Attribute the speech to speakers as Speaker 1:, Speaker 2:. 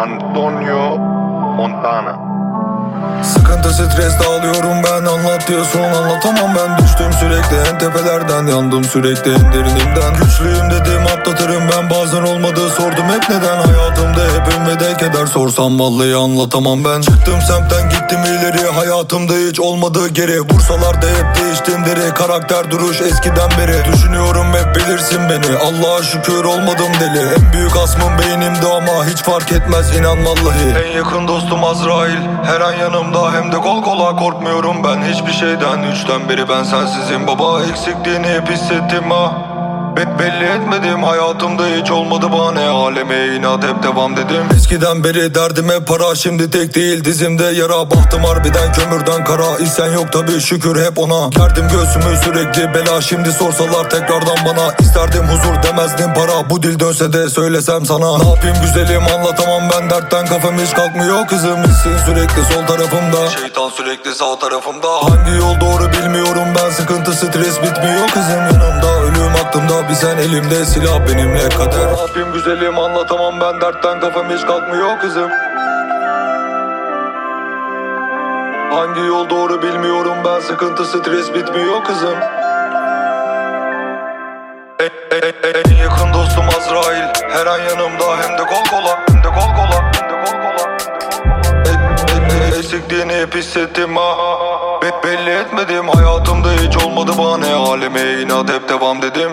Speaker 1: Antonio Montana. Sıkıntı stres dağılıyorum ben. Anlat diyorsun anlatamam ben. Düştüm sürekli en tepelerden. Yandım sürekli en derinimden. Güçlüyüm dedim atlatırım ben. Bazen olmadı sordum hep neden. Hayatımda hepim ve de keder. Sorsam vallahi anlatamam ben. Çıktım semtten gittim ileri. Hayatımda hiç olmadı geri. Bursalarda hep değiştim deri. Karakter duruş eskiden beri. Düşünüyorum bilirsin beni Allah'a şükür olmadım deli. En büyük asmım beynimde ama Hiç fark etmez inan vallahi. En yakın dostum Azrail Her an yanımda. Hem de kol kola korkmuyorum ben. Hiçbir şeyden üçten biri ben sensizim. Baba Eksikliğini hep hissettim ha Be- belli etmedim hayatımda hiç olmadı bahane Aleme inat hep devam dedim. Eskiden beri derdime para şimdi tek değil dizimde yara Bahtım harbiden kömürden kara İsen yok tabi şükür hep ona. Gerdim göğsümü sürekli bela şimdi sorsalar tekrardan bana. İsterdim huzur demezdim para Bu dil dönse de söylesem sana. Ne yapayım güzelim anlatamam ben dertten kafam hiç kalkmıyor kızım Hissin sürekli sol tarafımda. Şeytan sürekli sağ tarafımda Hangi yol doğru bilmiyorum ben sıkıntı stres bitmiyor kızım sen elimde silah benimle kader Ne yapayım güzelim anlatamam ben dertten kafam hiç kalkmıyor kızım. Hangi yol doğru bilmiyorum ben sıkıntı stres bitmiyor kızım. En, en- en- en yakın dostum Azrail. Her an yanımda hem de kol kola Hem de kol kola Hem de kol kola E- e- e- Eksikliğini hep hissettim ha Be- belli etmedim hayatımda hiç olmadı bahane Aleme inat hep devam dedim